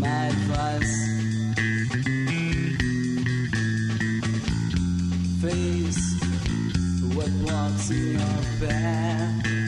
mad fuss. Face what walks in your path.